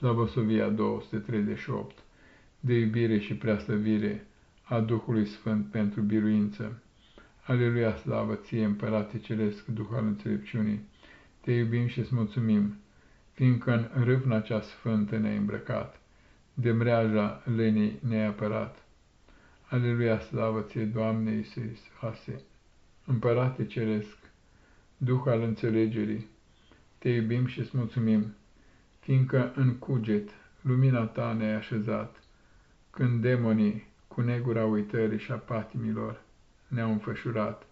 Slavosovia 238 De iubire și preaslăvire a Duhului Sfânt pentru biruință. Aleluia, slavă ție, Împărate Ceresc, Duh al înțelepciunii, te iubim și îți mulțumim, fiindcă în râvna cea sfântă ne-ai îmbrăcat, de mreaja lenii ne-ai apărat. Aleluia, slavă ție, Doamne Iisuse, Împărate Ceresc, Duh al înțelegerii, te iubim și îți mulțumim, fiindcă în cuget lumina ta ne-ai așezat, când demonii cu negura uitării și a patimilor ne-au înfășurat.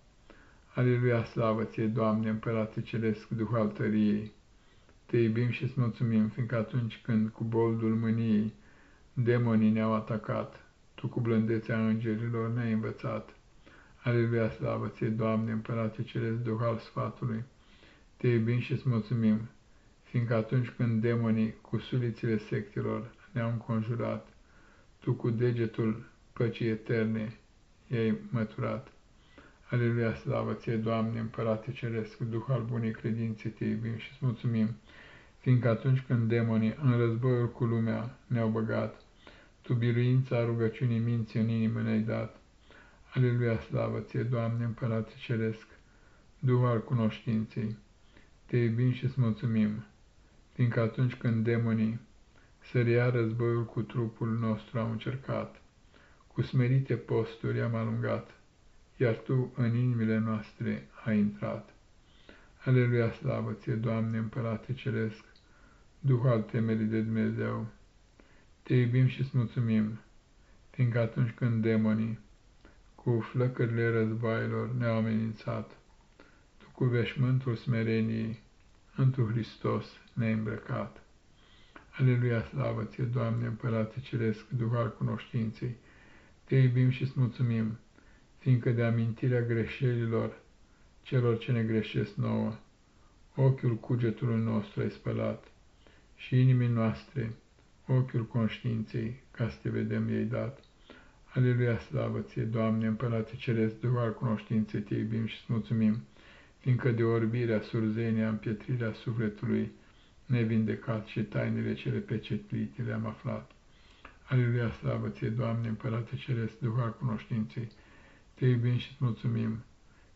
Aleluia, slavă ție, Doamne, Împărate Ceresc, Duh al tăriei! Te iubim și îți mulțumim, fiindcă atunci când cu boldul mâniei demonii ne-au atacat, Tu cu blândețea îngerilor ne-ai învățat. Aleluia, slavă ție, Doamne, Împărate Ceresc, Duh al sfatului! Te iubim și îți mulțumim, fiindcă atunci când demonii cu sulițile sectelor ne-au înconjurat, Tu cu degetul păcii eterne i-ai măturat. Aleluia, slavă ție, Doamne, Împărate Ceresc, Duh al bunei credințe, te iubim și îți mulțumim, fiindcă atunci când demonii în războiul cu lumea ne-au băgat, Tu biruința rugăciunii minții în inimă ne-ai dat. Aleluia, slavă ție, Doamne, Împărate Ceresc, Duh al cunoștinței, te iubim și îți mulțumim, fiindcă atunci când demonii săria războiul cu trupul nostru au încercat, cu smerite posturi am alungat, iar Tu în inimile noastre ai intrat. Aleluia, slavă ție, Doamne, Împărate Ceresc, Duh al temerii de Dumnezeu, te iubim și îți mulțumim, fiindcă atunci când demonii cu flăcările războaielor ne-au amenințat, Tu cu veșmântul smereniei, întru Hristos ne-ai îmbrăcat. Aleluia, slavă ție, Doamne, Împărate Ceresc, Duh al cunoștinței, te iubim și îți mulțumim, fiindcă de amintirea greșelilor celor ce ne greșesc nouă, ochiul cugetului nostru ai spălat și inimii noastre, ochiul conștiinței, ca să te vedem ei dat. Aleluia, slavă ție, Doamne, Împărate Ceresc, Duh al cunoștinței, te iubim și îți mulțumim, fiindcă de orbirea, surzenia, împietrirea sufletului, nevindecat și tainele cele pecetlite le-am aflat. Aleluia, slavă ție, Doamne, Împărate Ceresc, Duh al cunoștinței, te iubim și îți mulțumim,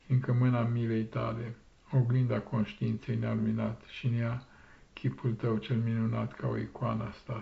fiindcă mâna milei tale, oglinda conștiinței ne-a luminat și în ea chipul tău cel minunat ca o icoană a stat.